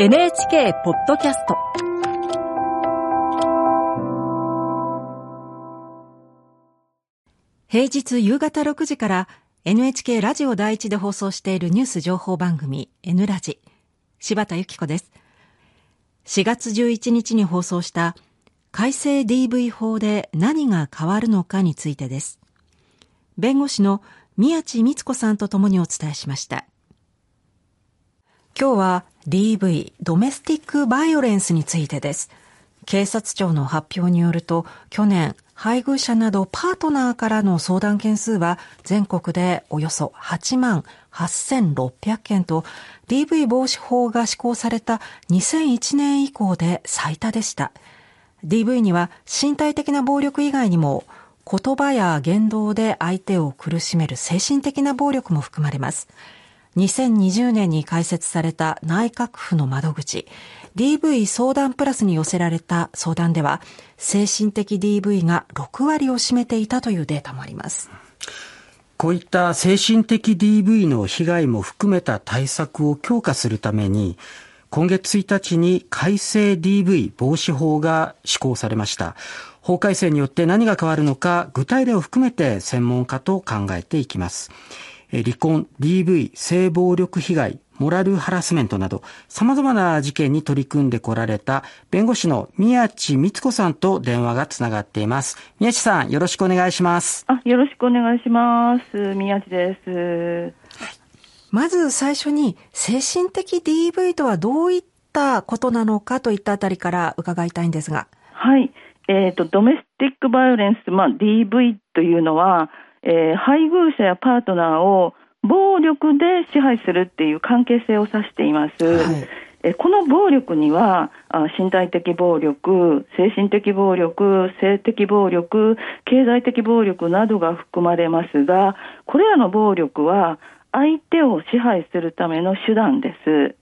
NHK ポッドキャスト。平日夕方6時から NHK ラジオ第一で放送しているニュース情報番組 N ラジ。柴田由紀子です。4月11日に放送した改正 DV 法で何が変わるのかについてです。弁護士の宮地光子さんとともにお伝えしました。今日は DV、ドメスティックバイオレンスについてです。警察庁の発表によると、去年、配偶者などパートナーからの相談件数は全国でおよそ8万8600件と DV 防止法が施行された2001年以降で最多でした。DV には身体的な暴力以外にも言葉や言動で相手を苦しめる精神的な暴力も含まれます。2020年に開設された内閣府の窓口。DV 相談プラスに寄せられた相談では精神的 DV が6割を占めていたというデータもあります。こういった精神的 DV の被害も含めた対策を強化するために今月1日に改正 DV 防止法が施行されました。法改正によって何が変わるのか具体例を含めて専門家と考えていきます。離婚、DV、性暴力被害、モラルハラスメントなど、様々な事件に取り組んでこられた弁護士の宮地光子さんと電話がつながっています。宮地さん、よろしくお願いします。あ、よろしくお願いします。宮地です。まず最初に、精神的 DV とはどういったことなのかといったあたりから伺いたいんですが。はい。えっ、ー、と、ドメスティックバイオレンス、まあ、DV というのは、えー、配偶者やパートナーを暴力で支配するっていう関係性を指しています。はいえこの暴力には身体的暴力、精神的暴力、性的暴力、経済的暴力などが含まれますが、これらの暴力は相手を支配するための手段です。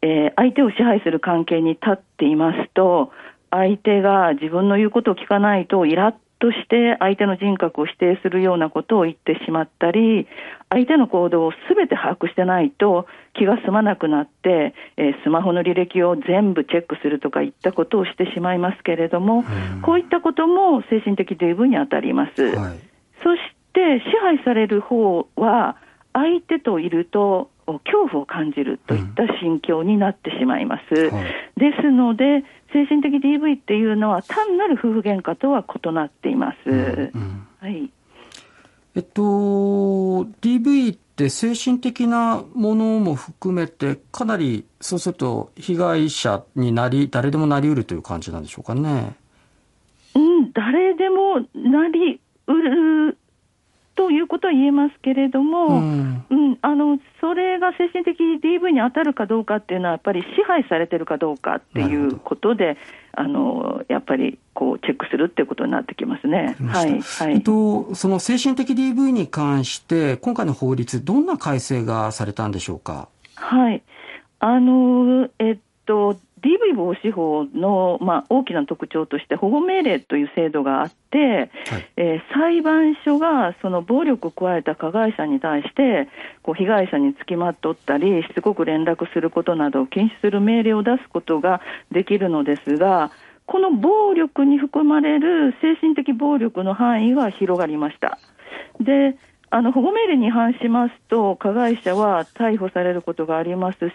えー、相手を支配する関係に立っていますと、相手が自分の言うことを聞かないとイラッとして相手の人格を否定するようなことを言ってしまったり、相手の行動をすべて把握してないと気が済まなくなって、えー、スマホの履歴を全部チェックするとかいったことをしてしまいますけれども、こういったことも精神的 DV に当たります。はい、そして支配される方は相手といると恐怖を感じるといった心境になってしまいます。うんはい、ですので、精神的 DV っていうのは単なる夫婦喧嘩とは異なっています。うんうん、はい。えっと、DV って精神的なものも含めて、かなり、そうすると被害者になり、誰でもなりうるという感じなんでしょうかね。うん、誰でもなりうるということは言えますけれども、うん、うん、あのそれが精神的 DV に当たるかどうかっていうのは、やっぱり支配されてるかどうかっていうことで、あのやっぱりこうチェックするっていうことになってきますね。はい、はい。えっと、その精神的 DV に関して、今回の法律、どんな改正がされたんでしょうか？はい。あの、えっと、DV 防止法の、まあ、大きな特徴として保護命令という制度があって、はい、えー、裁判所がその暴力を加えた加害者に対してこう被害者につきまとったりしつこく連絡することなどを禁止する命令を出すことができるのですがこの暴力に含まれる精神的暴力の範囲が広がりました。であの保護命令に違反しますと、加害者は逮捕されることがありますし、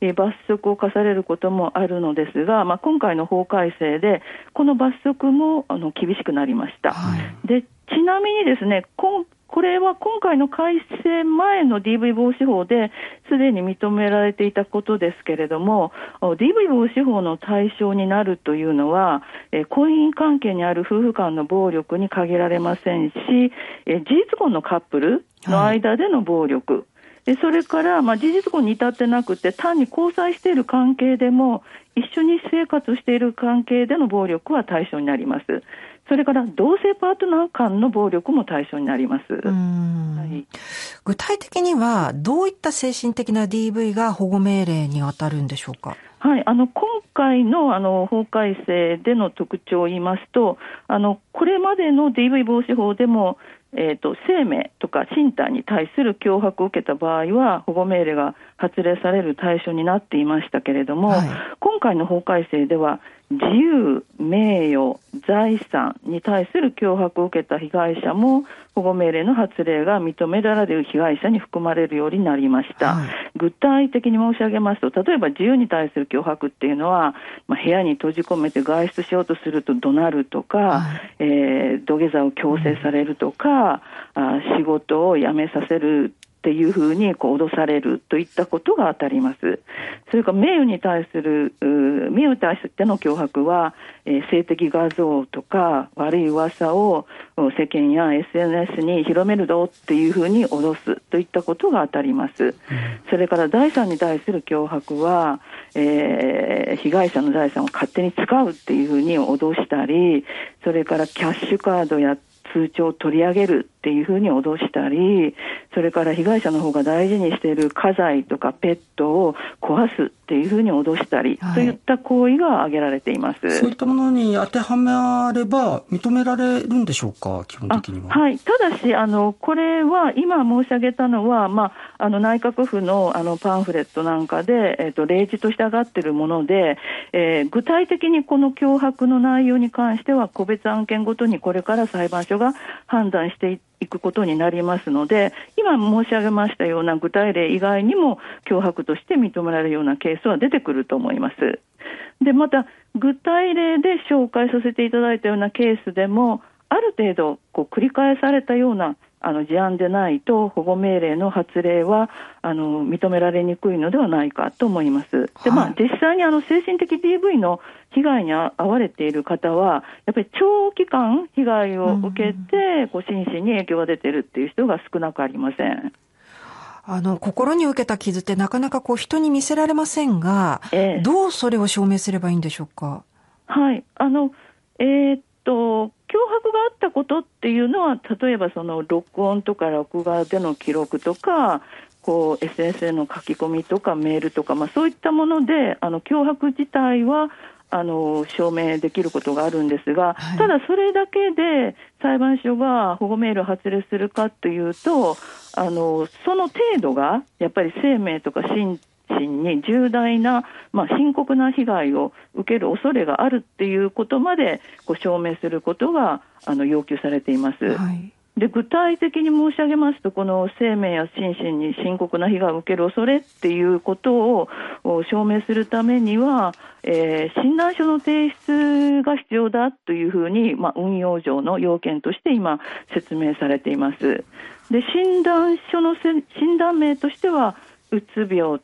え罰則を課されることもあるのですが、まあ、今回の法改正で、この罰則もあの厳しくなりました。はい、でちなみにですね、今これは今回の改正前の DV 防止法ですでに認められていたことですけれども、DV 防止法の対象になるというのは、え婚姻関係にある夫婦間の暴力に限られませんし、え事実婚のカップルの間での暴力、はいでそれから、まあ、事実婚に至ってなくて、単に交際している関係でも、一緒に生活している関係での暴力は対象になります。それから同性パートナー間の暴力も対象になります。はい、具体的にはどういった精神的な DV が保護命令に当たるんでしょうか？はい、あの今回のあの法改正での特徴を言いますと、あのこれまでの DV 防止法でもえーと、生命とか身体に対する脅迫を受けた場合は保護命令が発令される対象になっていましたけれども、はい、今回の法改正では自由、名誉、財産に対する脅迫を受けた被害者も保護命令の発令が認められる被害者に含まれるようになりました、はい、具体的に申し上げますと例えば自由に対する脅迫っていうのは、まあ、部屋に閉じ込めて外出しようとすると怒鳴るとか、はい、えー、土下座を強制されるとか、うん、あ仕事を辞めさせるっていうふうにこう脅されるといったことが当たります。それから名誉に対する、名誉に対しての脅迫は、えー、性的画像とか悪い噂を世間や SNS に広めるぞっていうふうに脅すといったことが当たります。うん、それから財産に対する脅迫は、えー、被害者の財産を勝手に使うっていうふうに脅したり、それからキャッシュカードや通帳を取り上げるっていうふうに脅したり、それから被害者の方が大事にしている家財とかペットを壊すっていうふうに脅したり、はい、といった行為が挙げられています。そういったものに当てはまれば認められるんでしょうか、基本的には。はい。ただし、あの、これは今申し上げたのは、まあ、あの、内閣府のあのパンフレットなんかで、えっ、ー、と、例示として上がっているもので、えー、具体的にこの脅迫の内容に関しては、個別案件ごとにこれから裁判所が判断していくことになりますので、今申し上げましたような具体例以外にも、脅迫として認められるようなケースは出てくると思います。で、また、具体例で紹介させていただいたようなケースでも、ある程度こう繰り返されたようなあの事案でないと保護命令の発令はあの認められにくいのではないかと思います。でまあ、実際にあの精神的 DV の被害に遭われている方は、やっぱり長期間被害を受けて、こう心身に影響が出ているっていう人が少なくありません。あの、心に受けた傷ってなかなかこう人に見せられませんが、ええ、どうそれを証明すればいいんでしょうか？はい。あの、えー、っと、脅迫があったことっていうのは、例えばその録音とか録画での記録とか、こう SNS への書き込みとかメールとか、まあ、そういったもので、あの脅迫自体はあの証明できることがあるんですが、はい、ただそれだけで裁判所が保護命令を発令するかというと、あのその程度がやっぱり生命とか身身に重大な、まあ、深刻な被害を受ける恐れがあるっていうことまでこう証明することがあの要求されています。はいで具体的に申し上げますと、この生命や心身に深刻な被害を受ける恐れっていうことを証明するためには、えー、診断書の提出が必要だというふうに、まあ、運用上の要件として今、説明されています。で診断書の診断名としては、うつ病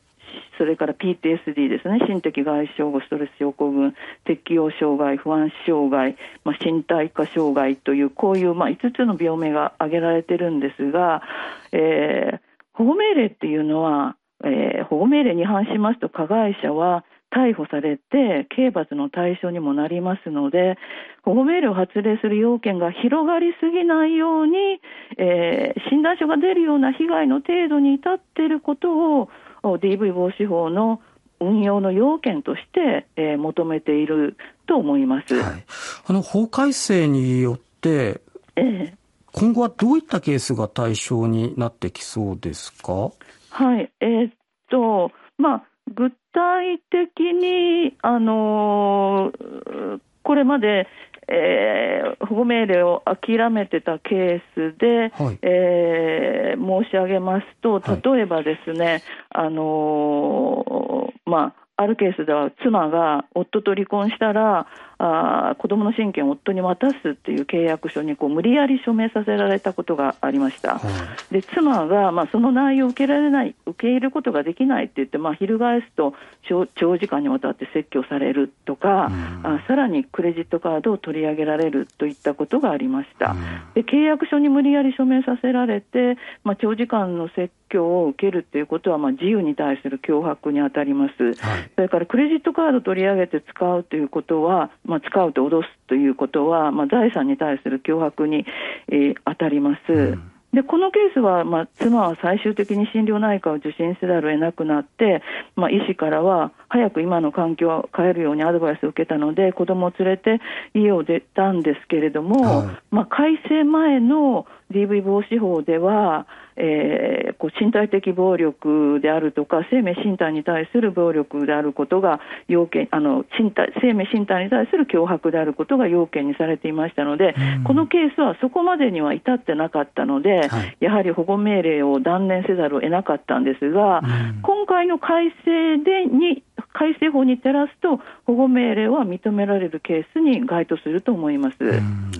それから PTSD ですね、心的外傷後ストレス症候群、適応障害、不安障害、まあ、身体化障害という、こういう、まあ、5つの病名が挙げられてるんですが、えー、保護命令っていうのは、えー、保護命令に反しますと、加害者は逮捕されて刑罰の対象にもなりますので、保護命令を発令する要件が広がりすぎないように、えー、診断書が出るような被害の程度に至っていることを DV 防止法の運用の要件として、えー、求めていると思います、はい、あの法改正によって、えー、今後はどういったケースが対象になってきそうですか？はい、えー、っとまあ具体的にあのー、これまでえー、保護命令を諦めてたケースで、はい、えー、申し上げますと、例えばですね、はい、あのー、まあ、あるケースでは妻が夫と離婚したら、あ子供の親権を夫に渡すっていう契約書にこう無理やり署名させられたことがありました。はい、で妻が、まあ、その内容を受けられない、受け入れることができないって言って、まあ、翻すと長時間にわたって説教されるとか、うん、あさらにクレジットカードを取り上げられるといったことがありました。うん、で契約書に無理やり署名させられて、まあ、長時間の説教を受けるということは、まあ、自由に対する脅迫に当たります、はい、それからクレジットカード取り上げて使うということは、まあ、使うと脅すということは、まあ、財産に対する脅迫に、えー、当たります。うんでこのケースは、まあ、妻は最終的に心療内科を受診せざるを得なくなって、まあ、医師からは早く今の環境を変えるようにアドバイスを受けたので、子供を連れて家を出たんですけれども、はい、まあ、改正前の DV 防止法では、えー、こう身体的暴力であるとか生命身体に対する暴力であることが要件あの身体生命身体に対する脅迫であることが要件にされていましたので、うん、このケースはそこまでには至ってなかったので、はい、やはり保護命令を断念せざるを得なかったんですが、うん、今回の改正でに改正法に照らすと、保護命令は認められるケースに該当すると思います。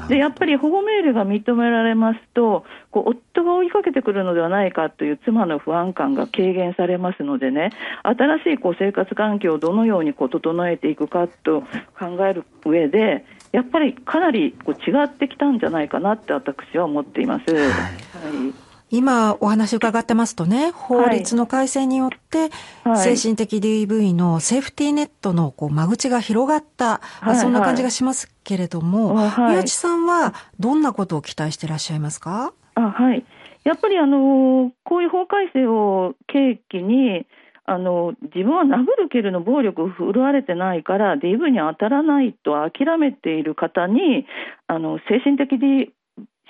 でやっぱり保護命令が認められますと、こう夫が追いかけてくるのではないかという妻の不安感が軽減されますのでね、新しいこう生活環境をどのようにこう整えていくかと考える上で、やっぱりかなりこう違ってきたんじゃないかなって私は思っています。はい、はい今お話伺ってますとね、法律の改正によって、精神的 DV のセーフティーネットのこう間口が広がった、はい、そんな感じがしますけれども、はい、宮地さんはどんなことを期待していらっしゃいますか？あはい。やっぱりあの、こういう法改正を契機に、あの自分は殴る蹴るの暴力を振るわれてないから DV に当たらないと諦めている方にあの精神的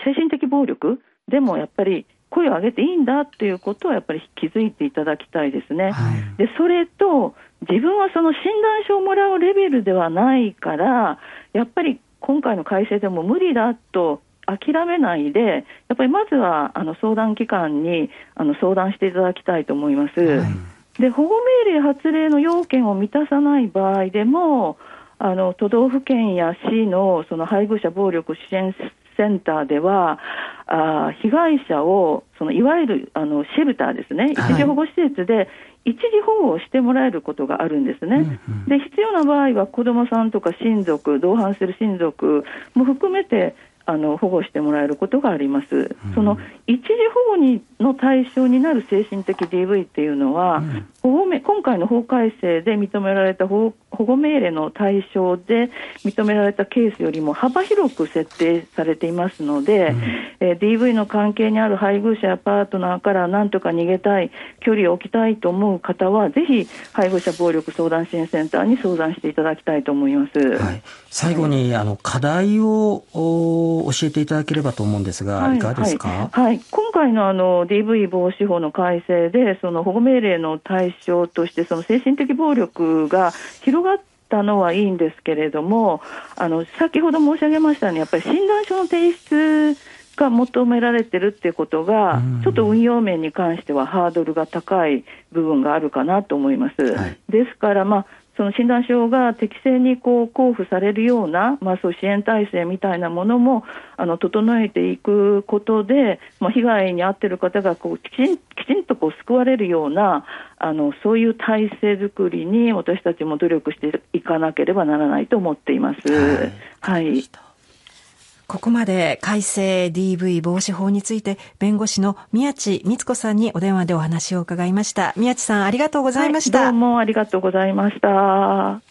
精神的暴力でもやっぱり声を上げていいんだっていうことはやっぱり気づいていただきたいですね。はい、でそれと自分はその診断書をもらうレベルではないからやっぱり今回の改正でも無理だと諦めないで、やっぱりまずはあの相談機関にあの相談していただきたいと思います。はい、で保護命令発令の要件を満たさない場合でも、あの都道府県や市のその配偶者暴力支援センターでは、あ被害者をそのいわゆるあのシェルターですね、一時保護施設で一時保護をしてもらえることがあるんですね、で必要な場合は子どもさんとか親族、同伴する親族も含めて、あの保護してもらえることがあります。うん、その一時保護にの対象になる精神的 DV っていうのは、うん、保護今回の法改正で認められた保護命令の対象で認められたケースよりも幅広く設定されていますので、うん、えー、DV の関係にある配偶者やパートナーからなんとか逃げたい、距離を置きたいと思う方は、ぜひ配偶者暴力相談支援センターに相談していただきたいと思います。はい、最後に、あの課題を教えていただければと思うんですが、はい、いかがですか、はい、はい、今回のあの DV 防止法の改正で、その保護命令の対象として、その精神的暴力が広がったのはいいんですけれども、あの先ほど申し上げましたように、やっぱり診断書の提出が求められてるってことが、ちょっと運用面に関してはハードルが高い部分があるかなと思います。はい、ですから、まあその診断書が適正にこう交付されるような、まあ、そう支援体制みたいなものもあの整えていくことで、まあ、被害に遭っている方がこうきちんきちんとこう救われるようなあのそういう体制づくりに私たちも努力していかなければならないと思っています。はい、はいここまで改正 DV 防止法について弁護士の宮地光子さんにお電話でお話を伺いました。宮地さんありがとうございました。はい、どうもありがとうございました。